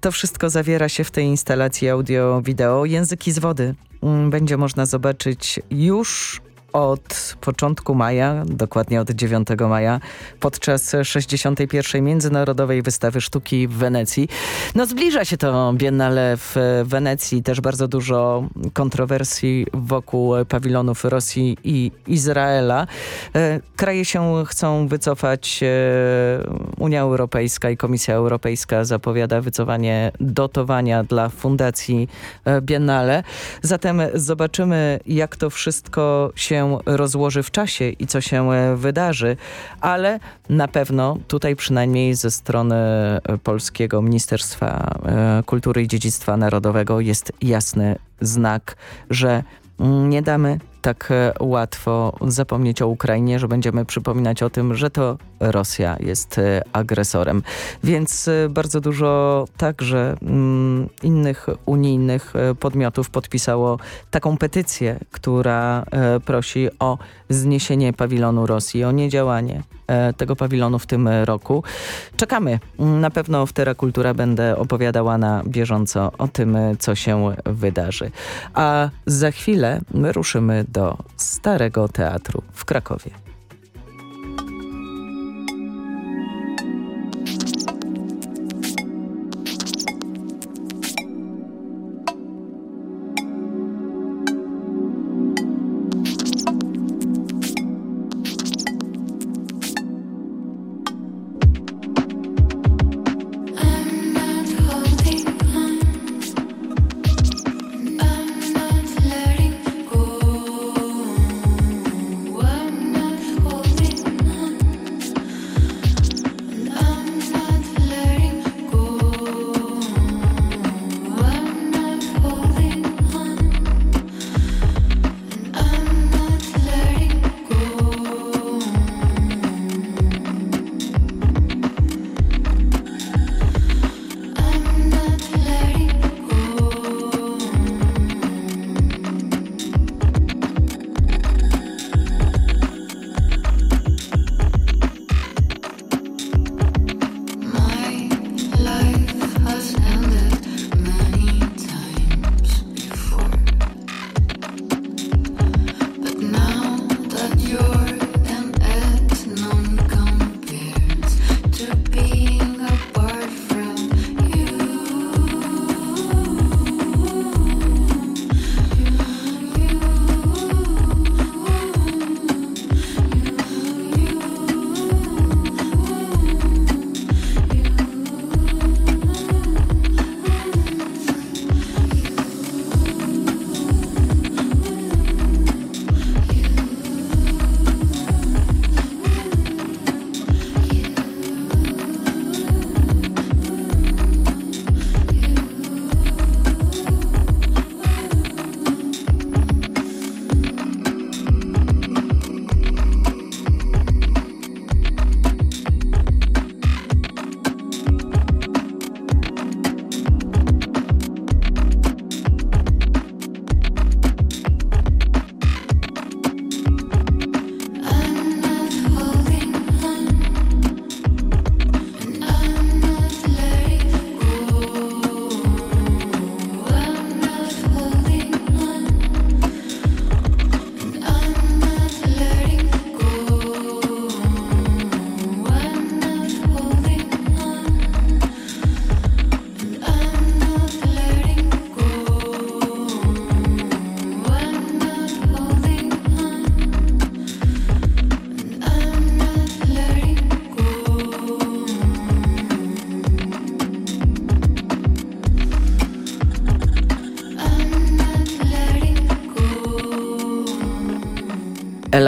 To wszystko zawiera się w tej instalacji audio-wideo. Języki z wody mm, będzie można zobaczyć już od początku maja, dokładnie od 9 maja, podczas 61. Międzynarodowej Wystawy Sztuki w Wenecji. No zbliża się to Biennale w Wenecji, też bardzo dużo kontrowersji wokół pawilonów Rosji i Izraela. E, Kraje się chcą wycofać, e, Unia Europejska i Komisja Europejska zapowiada wycofanie dotowania dla Fundacji e, Biennale. Zatem zobaczymy, jak to wszystko się rozłoży w czasie i co się e, wydarzy, ale na pewno tutaj przynajmniej ze strony e, Polskiego Ministerstwa e, Kultury i Dziedzictwa Narodowego jest jasny znak, że nie damy tak e, łatwo zapomnieć o Ukrainie, że będziemy przypominać o tym, że to Rosja jest e, agresorem. Więc e, bardzo dużo także mm, innych unijnych podmiotów podpisało taką petycję, która prosi o zniesienie pawilonu Rosji, o niedziałanie tego pawilonu w tym e, roku. Czekamy. Na pewno w Terra Kultura będę opowiadała na bieżąco o tym, e, co się wydarzy. A za chwilę my ruszymy do Starego Teatru w Krakowie.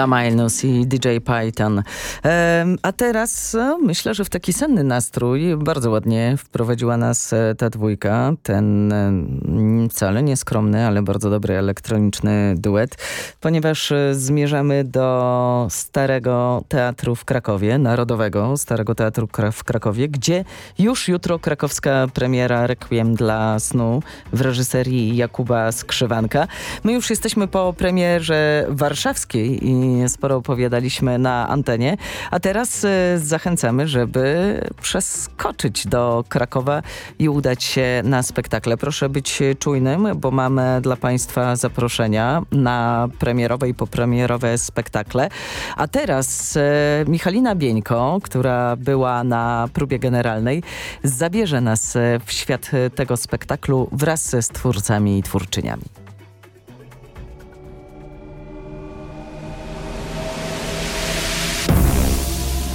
Ella Miles i DJ Python. A teraz e, myślę, że w taki senny nastrój bardzo ładnie wprowadziła nas e, ta dwójka. Ten wcale nieskromny, ale bardzo dobry elektroniczny duet, ponieważ e, zmierzamy do Starego Teatru w Krakowie, Narodowego Starego Teatru w Krakowie, gdzie już jutro krakowska premiera Requiem dla snu w reżyserii Jakuba Skrzywanka. My już jesteśmy po premierze warszawskiej i sporo opowiadaliśmy na antenie, a teraz e, zachęcamy, żeby przeskoczyć do Krakowa i udać się na spektakle. Proszę być czujnym, bo mamy dla Państwa zaproszenia na premierowe i popremierowe spektakle. A teraz e, Michalina Bieńko, która była na próbie generalnej, zabierze nas e, w świat tego spektaklu wraz z twórcami i twórczyniami.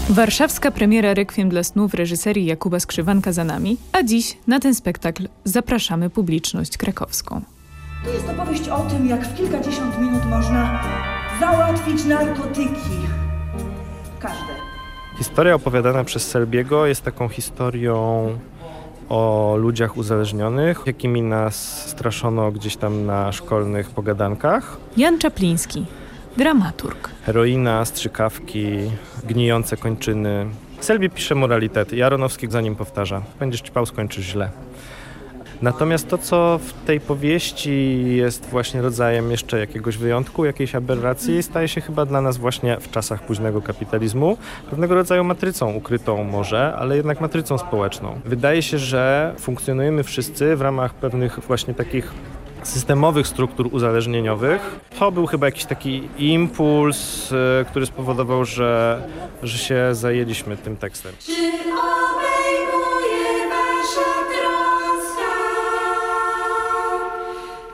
Warszawska premiera Rekwiem dla snu w reżyserii Jakuba Skrzywanka za nami, a dziś na ten spektakl zapraszamy publiczność krakowską. To jest opowieść o tym, jak w kilkadziesiąt minut można załatwić narkotyki. Każde. Historia opowiadana przez Selbiego jest taką historią o ludziach uzależnionych, jakimi nas straszono gdzieś tam na szkolnych pogadankach. Jan Czapliński, dramaturg. Heroina, strzykawki, gnijące kończyny. Selby pisze moralitety, Jaronowski za nim powtarza. Będziesz ćpał, skończysz źle. Natomiast to, co w tej powieści jest właśnie rodzajem jeszcze jakiegoś wyjątku, jakiejś aberracji, staje się chyba dla nas właśnie w czasach późnego kapitalizmu pewnego rodzaju matrycą ukrytą może, ale jednak matrycą społeczną. Wydaje się, że funkcjonujemy wszyscy w ramach pewnych właśnie takich systemowych struktur uzależnieniowych. To był chyba jakiś taki impuls, y, który spowodował, że, że się zajęliśmy tym tekstem. Czy obejmuje wasza troska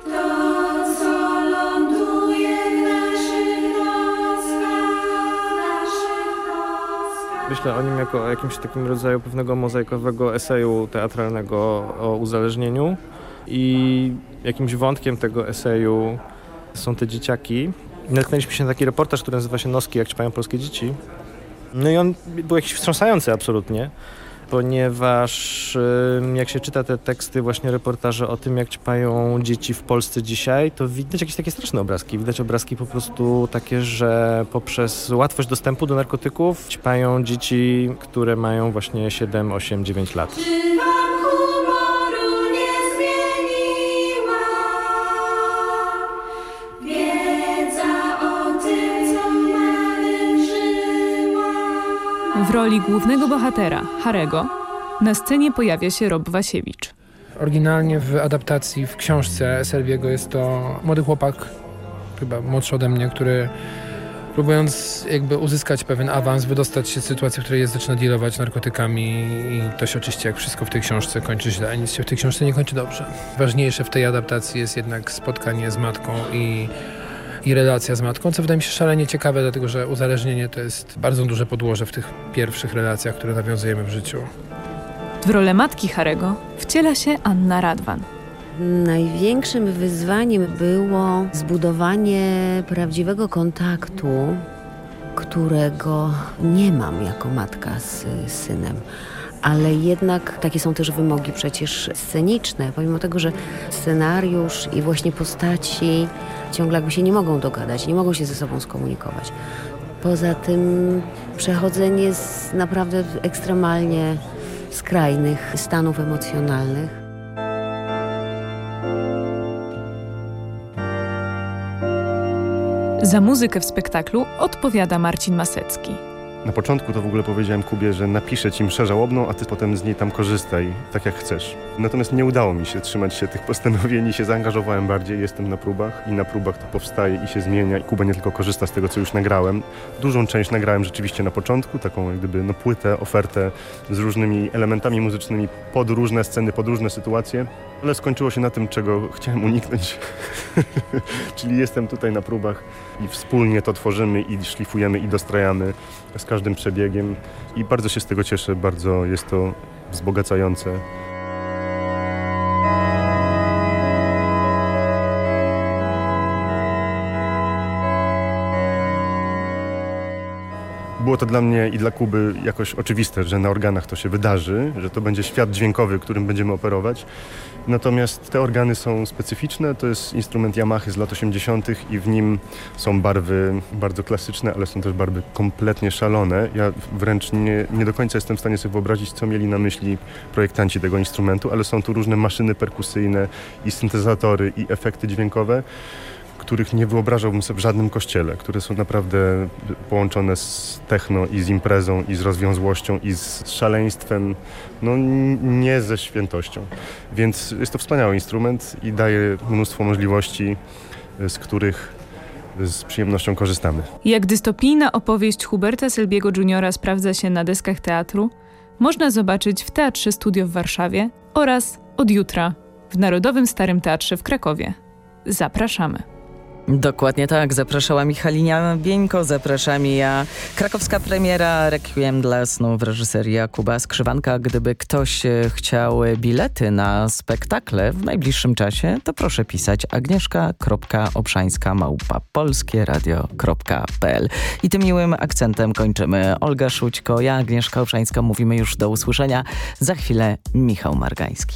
to, co ląduje w naszych noskach, naszych noskach? Myślę o nim jako o jakimś takim rodzaju pewnego mozaikowego eseju teatralnego o uzależnieniu i jakimś wątkiem tego eseju są te dzieciaki. Natknęliśmy się na taki reportaż, który nazywa się Noski, jak ćpają polskie dzieci. No i on był jakiś wstrząsający absolutnie, ponieważ jak się czyta te teksty, właśnie reportaże o tym, jak ćpają dzieci w Polsce dzisiaj, to widać jakieś takie straszne obrazki. Widać obrazki po prostu takie, że poprzez łatwość dostępu do narkotyków ćpają dzieci, które mają właśnie 7, 8, 9 lat. Czy W roli głównego bohatera, Harego, na scenie pojawia się Rob Wasiewicz. Oryginalnie w adaptacji w książce Selbiego jest to młody chłopak, chyba młodszy ode mnie, który próbując jakby uzyskać pewien awans, wydostać się z sytuacji, w której jest, zaczyna dealować narkotykami i to się oczywiście jak wszystko w tej książce kończy źle, nic się w tej książce nie kończy dobrze. Ważniejsze w tej adaptacji jest jednak spotkanie z matką i i relacja z matką, co wydaje mi się szalenie ciekawe, dlatego że uzależnienie to jest bardzo duże podłoże w tych pierwszych relacjach, które nawiązujemy w życiu. W rolę matki Harego wciela się Anna Radwan. Największym wyzwaniem było zbudowanie prawdziwego kontaktu, którego nie mam jako matka z synem. Ale jednak takie są też wymogi przecież sceniczne, pomimo tego, że scenariusz i właśnie postaci ciągle jakby się nie mogą dogadać, nie mogą się ze sobą skomunikować. Poza tym przechodzenie z naprawdę ekstremalnie skrajnych stanów emocjonalnych. Za muzykę w spektaklu odpowiada Marcin Masecki. Na początku to w ogóle powiedziałem Kubie, że napiszę ci mszę żałobną, a ty potem z niej tam korzystaj, tak jak chcesz. Natomiast nie udało mi się trzymać się tych postanowień i się zaangażowałem bardziej. Jestem na próbach i na próbach to powstaje i się zmienia. I Kuba nie tylko korzysta z tego, co już nagrałem. Dużą część nagrałem rzeczywiście na początku, taką jak gdyby no, płytę, ofertę z różnymi elementami muzycznymi pod różne sceny, pod różne sytuacje. Ale skończyło się na tym, czego chciałem uniknąć. [LAUGHS] Czyli jestem tutaj na próbach i wspólnie to tworzymy i szlifujemy i dostrajamy z każdym przebiegiem i bardzo się z tego cieszę, bardzo jest to wzbogacające. Było to dla mnie i dla Kuby jakoś oczywiste, że na organach to się wydarzy, że to będzie świat dźwiękowy, którym będziemy operować. Natomiast te organy są specyficzne. To jest instrument Yamaha z lat 80. i w nim są barwy bardzo klasyczne, ale są też barwy kompletnie szalone. Ja wręcz nie, nie do końca jestem w stanie sobie wyobrazić, co mieli na myśli projektanci tego instrumentu, ale są tu różne maszyny perkusyjne i syntezatory i efekty dźwiękowe których nie wyobrażałbym sobie w żadnym kościele, które są naprawdę połączone z techno i z imprezą i z rozwiązłością i z szaleństwem, no nie ze świętością. Więc jest to wspaniały instrument i daje mnóstwo możliwości, z których z przyjemnością korzystamy. Jak dystopijna opowieść Huberta Selbiego Jr. sprawdza się na deskach teatru, można zobaczyć w Teatrze Studio w Warszawie oraz od jutra w Narodowym Starym Teatrze w Krakowie. Zapraszamy. Dokładnie tak. Zapraszała Michalina Bieńko, zaprasza mi ja. Krakowska premiera Requiem dla snu w reżyserii Jakuba Skrzywanka. Gdyby ktoś e, chciał bilety na spektakle w najbliższym czasie, to proszę pisać agnieszka.obszańska małpa polskieradio.pl I tym miłym akcentem kończymy. Olga Szućko, ja Agnieszka Obszańska mówimy już do usłyszenia. Za chwilę Michał Margański.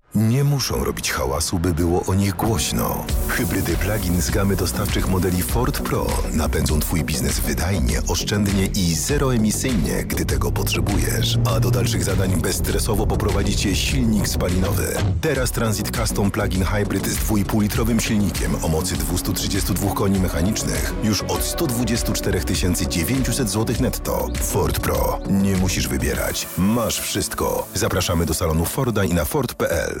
Nie muszą robić hałasu, by było o nich głośno. Hybrydy plug-in z gamy dostawczych modeli Ford Pro napędzą Twój biznes wydajnie, oszczędnie i zeroemisyjnie, gdy tego potrzebujesz. A do dalszych zadań bezstresowo poprowadzi Cię silnik spalinowy. Teraz Transit Custom Plug-in Hybrid z 2,5-litrowym silnikiem o mocy 232 koni mechanicznych już od 124 900 zł netto. Ford Pro. Nie musisz wybierać. Masz wszystko. Zapraszamy do salonu Forda i na Ford.pl.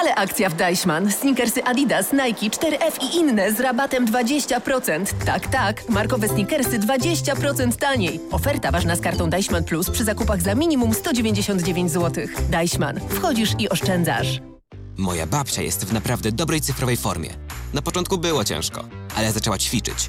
Ale akcja w Deichmann. Sneakersy Adidas, Nike, 4F i inne z rabatem 20%. Tak, tak. Markowe sneakersy 20% taniej. Oferta ważna z kartą Deichmann Plus przy zakupach za minimum 199 zł. Deichmann. Wchodzisz i oszczędzasz. Moja babcia jest w naprawdę dobrej cyfrowej formie. Na początku było ciężko, ale zaczęła ćwiczyć.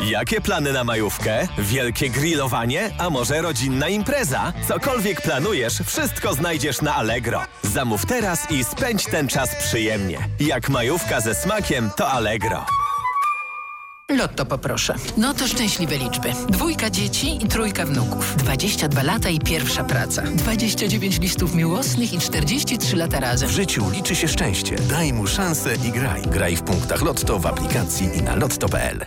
Jakie plany na majówkę? Wielkie grillowanie? A może rodzinna impreza? Cokolwiek planujesz, wszystko znajdziesz na Allegro. Zamów teraz i spędź ten czas przyjemnie. Jak majówka ze smakiem, to Allegro. Lotto poproszę. No to szczęśliwe liczby. Dwójka dzieci i trójka wnuków. 22 lata i pierwsza praca. 29 listów miłosnych i 43 lata razem. W życiu liczy się szczęście. Daj mu szansę i graj. Graj w punktach Lotto w aplikacji i na lotto.pl.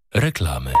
reklamy.